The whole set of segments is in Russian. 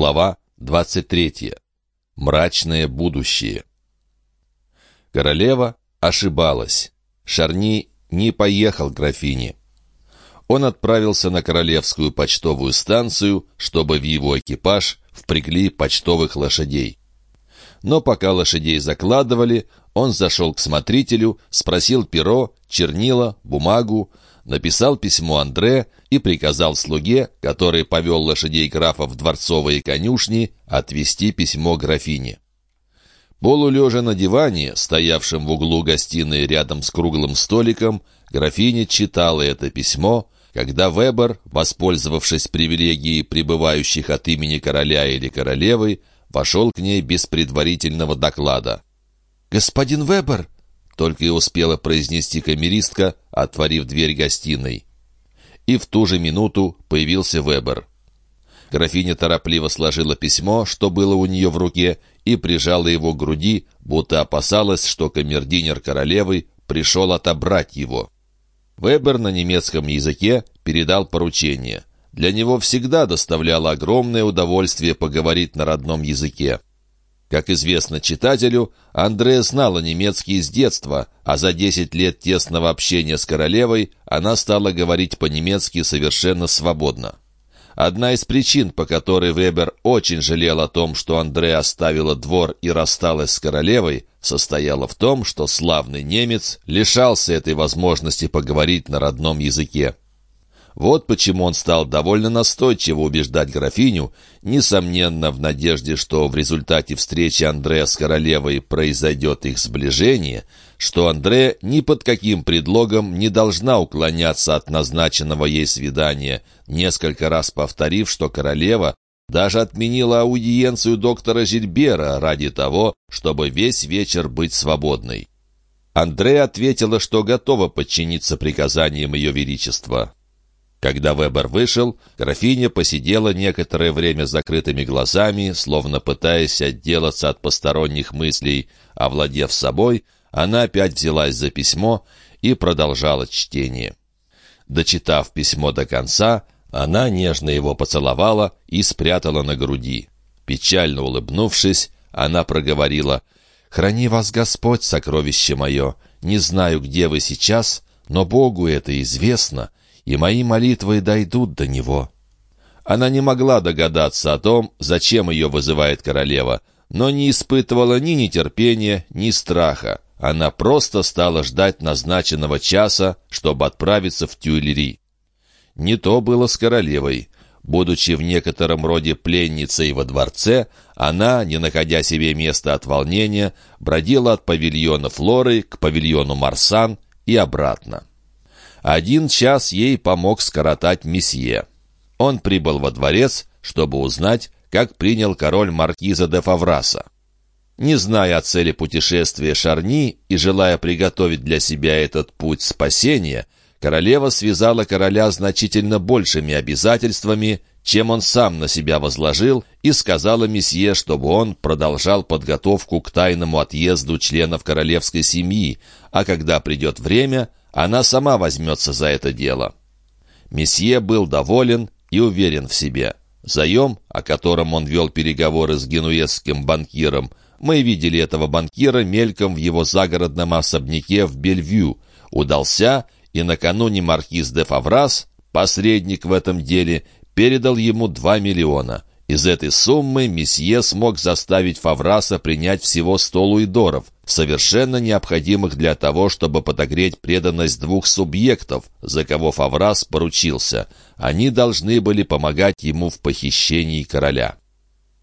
Глава 23. Мрачное будущее. Королева ошибалась. Шарни не поехал к графине. Он отправился на королевскую почтовую станцию, чтобы в его экипаж впрягли почтовых лошадей. Но пока лошадей закладывали, он зашел к смотрителю, спросил перо, чернила, бумагу, написал письмо Андре и приказал слуге, который повел лошадей графа в дворцовые конюшни, отвести письмо графине. Полулежа на диване, стоявшем в углу гостиной рядом с круглым столиком, графиня читала это письмо, когда Вебер, воспользовавшись привилегией пребывающих от имени короля или королевы, вошел к ней без предварительного доклада. «Господин Вебер!» Только и успела произнести камеристка, отворив дверь гостиной. И в ту же минуту появился Вебер. Графиня торопливо сложила письмо, что было у нее в руке, и прижала его к груди, будто опасалась, что камердинер королевы пришел отобрать его. Вебер на немецком языке передал поручение. Для него всегда доставляло огромное удовольствие поговорить на родном языке. Как известно читателю, Андрея знала немецкий с детства, а за 10 лет тесного общения с королевой она стала говорить по-немецки совершенно свободно. Одна из причин, по которой Вебер очень жалел о том, что Андре оставила двор и рассталась с королевой, состояла в том, что славный немец лишался этой возможности поговорить на родном языке. Вот почему он стал довольно настойчиво убеждать графиню, несомненно, в надежде, что в результате встречи Андрея с королевой произойдет их сближение, что Андре ни под каким предлогом не должна уклоняться от назначенного ей свидания, несколько раз повторив, что королева даже отменила аудиенцию доктора Жильбера ради того, чтобы весь вечер быть свободной. Андре ответила, что готова подчиниться приказаниям Ее Величества. Когда Вебер вышел, графиня посидела некоторое время закрытыми глазами, словно пытаясь отделаться от посторонних мыслей. Овладев собой, она опять взялась за письмо и продолжала чтение. Дочитав письмо до конца, она нежно его поцеловала и спрятала на груди. Печально улыбнувшись, она проговорила «Храни вас Господь, сокровище мое! Не знаю, где вы сейчас, но Богу это известно» и мои молитвы дойдут до него». Она не могла догадаться о том, зачем ее вызывает королева, но не испытывала ни нетерпения, ни страха. Она просто стала ждать назначенного часа, чтобы отправиться в Тюильри. Не то было с королевой. Будучи в некотором роде пленницей во дворце, она, не находя себе места от волнения, бродила от павильона Флоры к павильону Марсан и обратно. Один час ей помог скоротать месье. Он прибыл во дворец, чтобы узнать, как принял король маркиза де Фавраса. Не зная о цели путешествия Шарни и желая приготовить для себя этот путь спасения, королева связала короля значительно большими обязательствами, чем он сам на себя возложил, и сказала месье, чтобы он продолжал подготовку к тайному отъезду членов королевской семьи, а когда придет время, она сама возьмется за это дело. Месье был доволен и уверен в себе. Заем, о котором он вел переговоры с генуэзским банкиром, мы видели этого банкира мельком в его загородном особняке в Бельвью, удался, и накануне маркиз де Фаврас, посредник в этом деле, передал ему 2 миллиона. Из этой суммы месье смог заставить Фавраса принять всего 100 луидоров, совершенно необходимых для того, чтобы подогреть преданность двух субъектов, за кого Фаврас поручился. Они должны были помогать ему в похищении короля.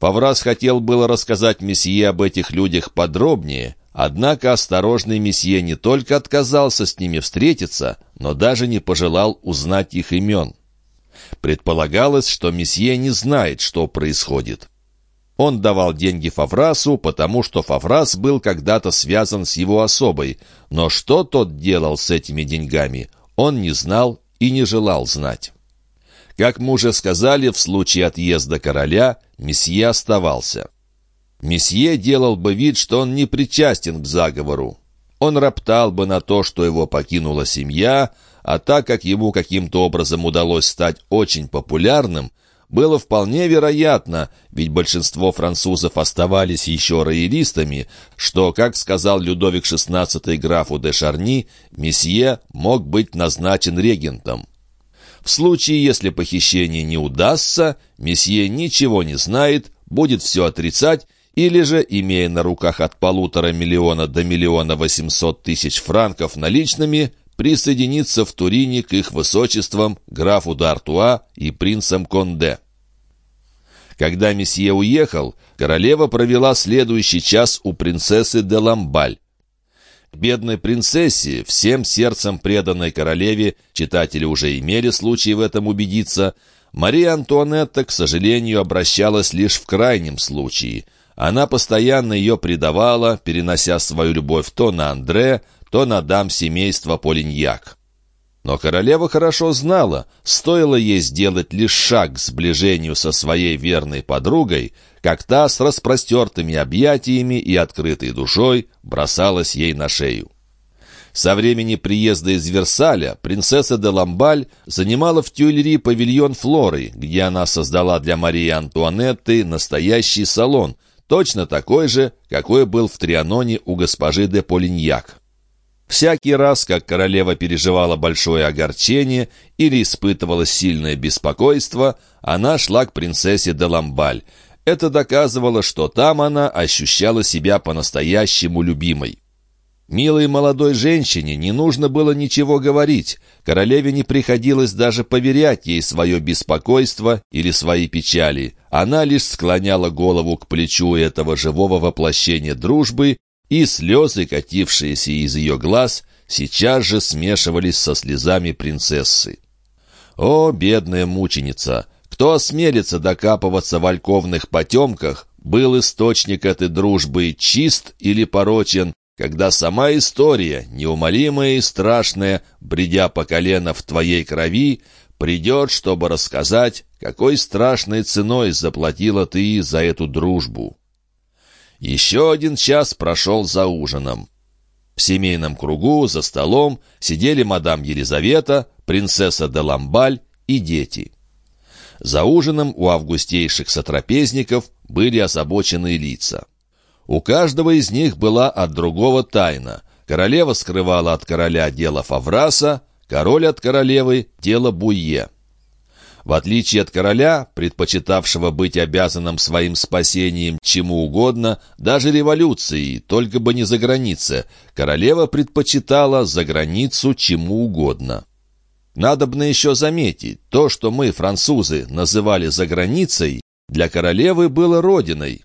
Фаврас хотел было рассказать месье об этих людях подробнее, однако осторожный месье не только отказался с ними встретиться, но даже не пожелал узнать их имен. Предполагалось, что месье не знает, что происходит. Он давал деньги Фаврасу, потому что Фаврас был когда-то связан с его особой, но что тот делал с этими деньгами, он не знал и не желал знать. Как мы уже сказали, в случае отъезда короля месье оставался. Месье делал бы вид, что он не причастен к заговору. Он роптал бы на то, что его покинула семья, а так как ему каким-то образом удалось стать очень популярным, было вполне вероятно, ведь большинство французов оставались еще роялистами, что, как сказал Людовик XVI графу де Шарни, месье мог быть назначен регентом. В случае, если похищение не удастся, месье ничего не знает, будет все отрицать, или же, имея на руках от полутора миллиона до миллиона восемьсот тысяч франков наличными, присоединиться в Турине к их высочествам, графу д'Артуа и принцам Конде. Когда месье уехал, королева провела следующий час у принцессы де Ламбаль. Бедной принцессе, всем сердцем преданной королеве, читатели уже имели случай в этом убедиться, Мария Антуанетта, к сожалению, обращалась лишь в крайнем случае. Она постоянно ее предавала, перенося свою любовь то на Андре, то на дам семейства Полиньяк. Но королева хорошо знала, стоило ей сделать лишь шаг к сближению со своей верной подругой, как та с распростертыми объятиями и открытой душой бросалась ей на шею. Со времени приезда из Версаля принцесса де Ламбаль занимала в Тюильри павильон Флоры, где она создала для Марии Антуанетты настоящий салон, точно такой же, какой был в Трианоне у госпожи де Полиньяк. Всякий раз, как королева переживала большое огорчение или испытывала сильное беспокойство, она шла к принцессе де Ламбаль. Это доказывало, что там она ощущала себя по-настоящему любимой. Милой молодой женщине не нужно было ничего говорить. Королеве не приходилось даже поверять ей свое беспокойство или свои печали. Она лишь склоняла голову к плечу этого живого воплощения дружбы и слезы, катившиеся из ее глаз, сейчас же смешивались со слезами принцессы. О, бедная мученица! Кто осмелится докапываться в альковных потемках, был источник этой дружбы чист или порочен, когда сама история, неумолимая и страшная, бредя по колено в твоей крови, придет, чтобы рассказать, какой страшной ценой заплатила ты за эту дружбу. Еще один час прошел за ужином. В семейном кругу за столом сидели мадам Елизавета, принцесса де Ламбаль и дети. За ужином у августейших сотрапезников были озабоченные лица. У каждого из них была от другого тайна. Королева скрывала от короля дело Фавраса, король от королевы — дело Буе. В отличие от короля, предпочитавшего быть обязанным своим спасением чему угодно, даже революцией, только бы не за границей, королева предпочитала за границу чему угодно. Надобно еще заметить, то, что мы, французы, называли за границей, для королевы было родиной.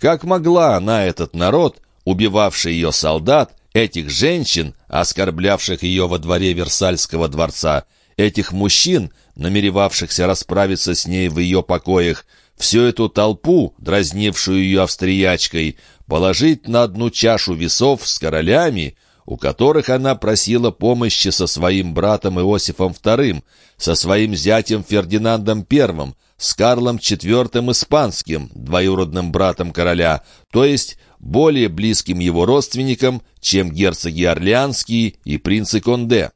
Как могла она, этот народ, убивавший ее солдат, этих женщин, оскорблявших ее во дворе Версальского дворца, этих мужчин, намеревавшихся расправиться с ней в ее покоях, всю эту толпу, дразнившую ее австриячкой, положить на одну чашу весов с королями, у которых она просила помощи со своим братом Иосифом II, со своим зятем Фердинандом I, с Карлом IV Испанским, двоюродным братом короля, то есть более близким его родственникам, чем герцоги Орлеанские и принцы Конде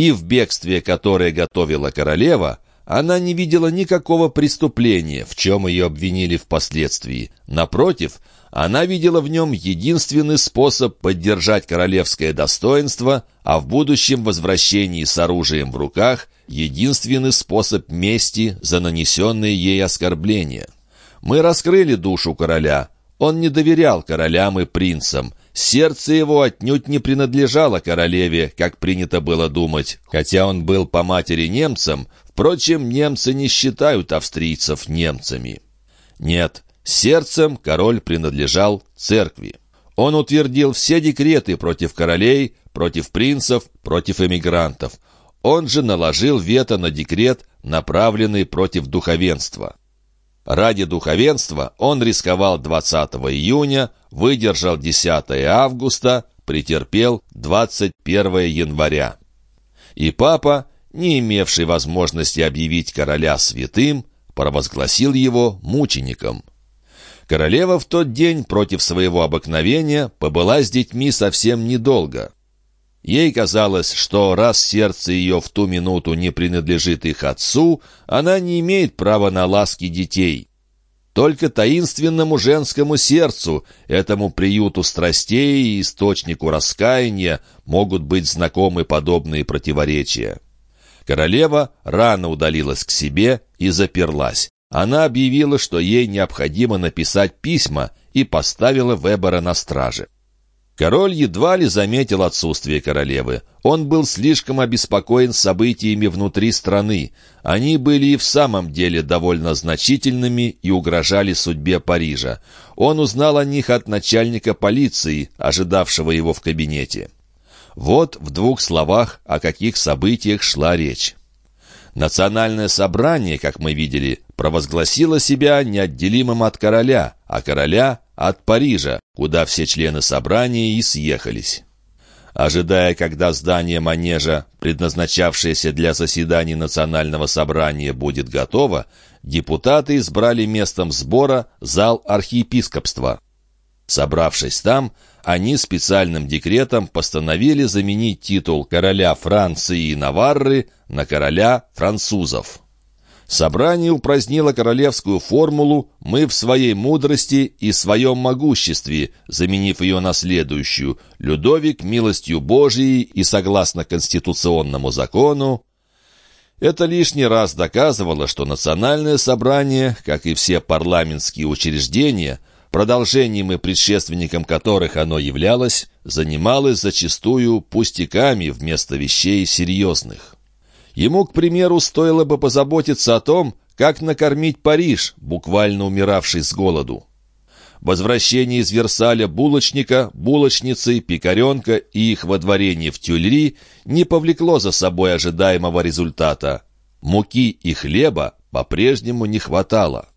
и в бегстве, которое готовила королева, она не видела никакого преступления, в чем ее обвинили впоследствии. Напротив, она видела в нем единственный способ поддержать королевское достоинство, а в будущем возвращении с оружием в руках – единственный способ мести за нанесенные ей оскорбления. Мы раскрыли душу короля. Он не доверял королям и принцам. Сердце его отнюдь не принадлежало королеве, как принято было думать. Хотя он был по матери немцем, впрочем, немцы не считают австрийцев немцами. Нет, сердцем король принадлежал церкви. Он утвердил все декреты против королей, против принцев, против эмигрантов. Он же наложил вето на декрет, направленный против духовенства. Ради духовенства он рисковал 20 июня, выдержал 10 августа, претерпел 21 января. И папа, не имевший возможности объявить короля святым, провозгласил его мучеником. Королева в тот день против своего обыкновения побыла с детьми совсем недолго. Ей казалось, что раз сердце ее в ту минуту не принадлежит их отцу, она не имеет права на ласки детей. Только таинственному женскому сердцу, этому приюту страстей и источнику раскаяния, могут быть знакомы подобные противоречия. Королева рано удалилась к себе и заперлась. Она объявила, что ей необходимо написать письма, и поставила Вебера на страже. Король едва ли заметил отсутствие королевы. Он был слишком обеспокоен событиями внутри страны. Они были и в самом деле довольно значительными и угрожали судьбе Парижа. Он узнал о них от начальника полиции, ожидавшего его в кабинете. Вот в двух словах, о каких событиях шла речь. Национальное собрание, как мы видели, провозгласило себя неотделимым от короля, а короля — от Парижа, куда все члены собрания и съехались. Ожидая, когда здание манежа, предназначавшееся для заседаний национального собрания, будет готово, депутаты избрали местом сбора зал архиепископства. Собравшись там, они специальным декретом постановили заменить титул короля Франции и Наварры на короля французов. Собрание упразднило королевскую формулу «мы в своей мудрости и своем могуществе», заменив ее на следующую «Людовик милостью Божией и согласно конституционному закону». Это лишний раз доказывало, что национальное собрание, как и все парламентские учреждения, продолжением и предшественником которых оно являлось, занималось зачастую пустяками вместо вещей серьезных. Ему, к примеру, стоило бы позаботиться о том, как накормить Париж, буквально умиравший с голоду. Возвращение из Версаля булочника, булочницы, пекаренка и их водворение в Тюльри не повлекло за собой ожидаемого результата. Муки и хлеба по-прежнему не хватало.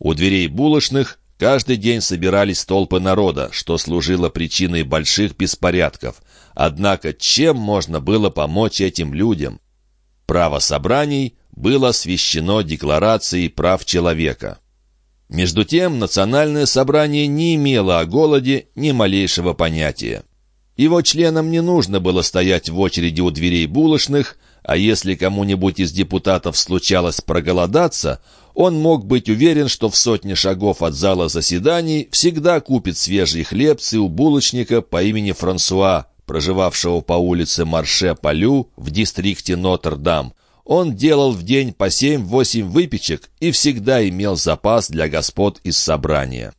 У дверей булочных каждый день собирались толпы народа, что служило причиной больших беспорядков. Однако чем можно было помочь этим людям? Право собраний было освящено Декларацией прав человека. Между тем, национальное собрание не имело о голоде ни малейшего понятия. Его членам не нужно было стоять в очереди у дверей булочных, а если кому-нибудь из депутатов случалось проголодаться, он мог быть уверен, что в сотне шагов от зала заседаний всегда купит свежие хлебцы у булочника по имени Франсуа, проживавшего по улице Марше-Полю в дистрикте Нотр-Дам. Он делал в день по семь-восемь выпечек и всегда имел запас для господ из собрания.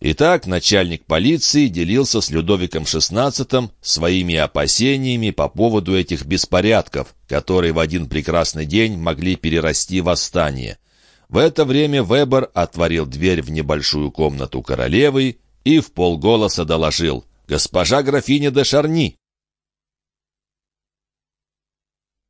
Итак, начальник полиции делился с Людовиком XVI своими опасениями по поводу этих беспорядков, которые в один прекрасный день могли перерасти в восстание. В это время Вебер отворил дверь в небольшую комнату королевы и в полголоса доложил — «Госпожа графиня де Шарни!»